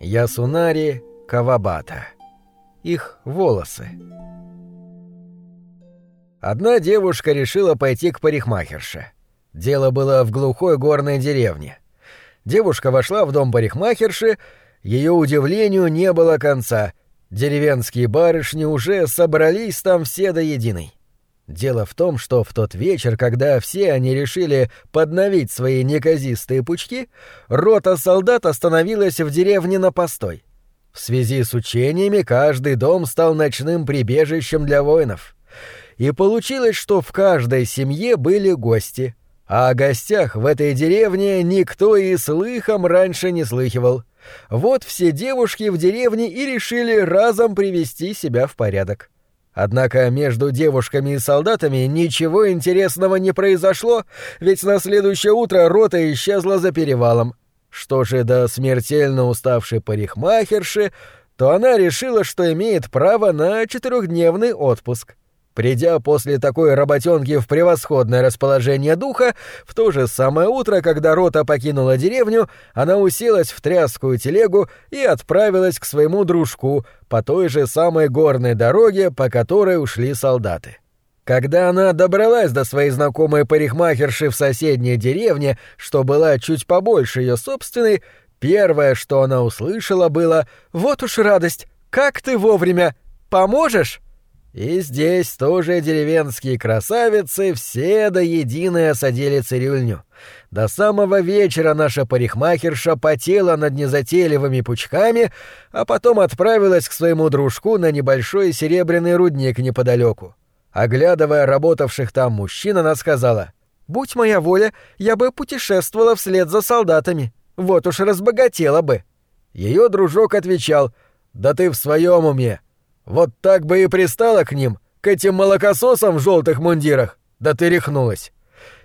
Ясунари Кавабата. Их волосы. Одна девушка решила пойти к парикмахерше. Дело было в глухой горной деревне. Девушка вошла в дом парикмахерши, ее удивлению не было конца. Деревенские барышни уже собрались там все до единой. Дело в том, что в тот вечер, когда все они решили подновить свои неказистые пучки, рота солдат остановилась в деревне на постой. В связи с учениями каждый дом стал ночным прибежищем для воинов. И получилось, что в каждой семье были гости, а о гостях в этой деревне никто и слыхом раньше не слыхивал. Вот все девушки в деревне и решили разом привести себя в порядок. Однако между девушками и солдатами ничего интересного не произошло, ведь на следующее утро рота исчезла за перевалом. Что же до смертельно уставшей парикмахерши, то она решила, что имеет право на четырехдневный отпуск. Придя после такой работенки в превосходное расположение духа, в то же самое утро, когда рота покинула деревню, она уселась в тряскую телегу и отправилась к своему дружку по той же самой горной дороге, по которой ушли солдаты. Когда она добралась до своей знакомой парикмахерши в соседней деревне, что была чуть побольше ее собственной, первое, что она услышала, было «Вот уж радость! Как ты вовремя! Поможешь?» И здесь тоже деревенские красавицы все до единой осадили цирюльню. До самого вечера наша парикмахерша потела над незатейливыми пучками, а потом отправилась к своему дружку на небольшой серебряный рудник неподалеку. Оглядывая работавших там мужчин, она сказала, «Будь моя воля, я бы путешествовала вслед за солдатами. Вот уж разбогатела бы». Ее дружок отвечал, «Да ты в своем уме. Вот так бы и пристала к ним, к этим молокососам в желтых мундирах. Да ты рехнулась.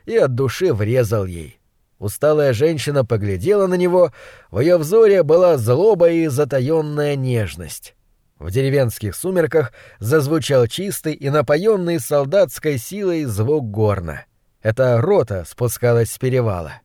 И от души врезал ей. Усталая женщина поглядела на него, в ее взоре была злоба и затаённая нежность. В деревенских сумерках зазвучал чистый и напоенный солдатской силой звук горна. Эта рота спускалась с перевала.